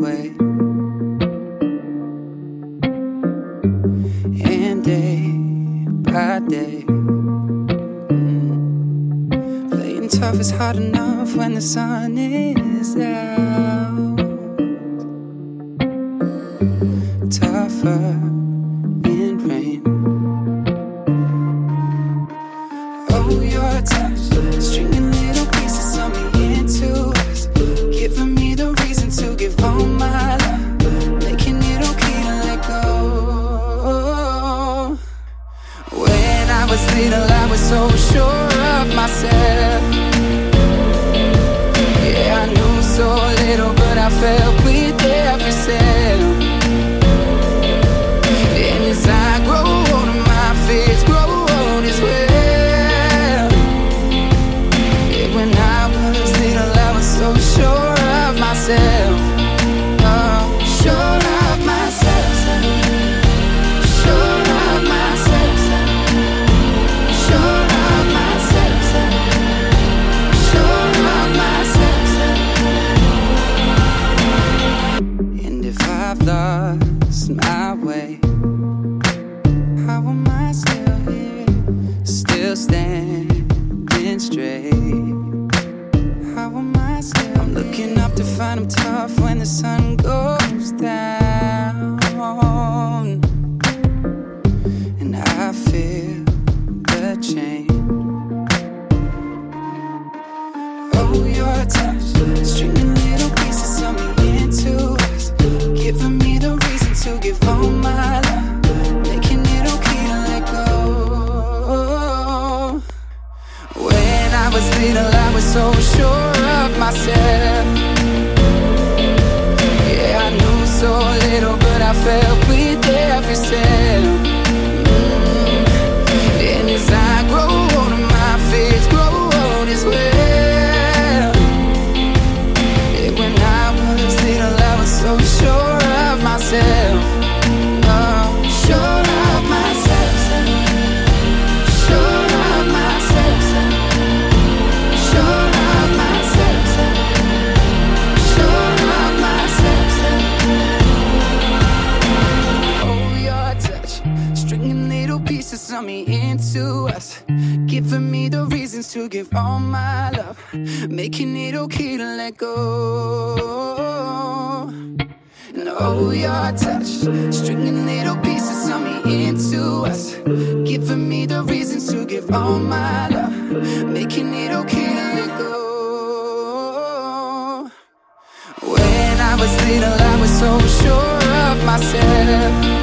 way. And day by day. Mm. Playing tough is hard enough when the sun is out. Tougher in rain. Oh, your touch, stringing Was little, I was so sure of myself. Yeah, I knew so little, but I felt my way, how am I still here? Still standing was little, I was so sure of myself. Yeah, I knew so little, but I felt with every cell. Mm. And as I grow my fears grow old as well. Yeah, when I was little, I was so sure of myself. To give all my love, making it okay to let go. And oh, your touch, stringing little pieces of me into us, giving me the reasons to give all my love, making it okay to let go. When I was little, I was so sure of myself.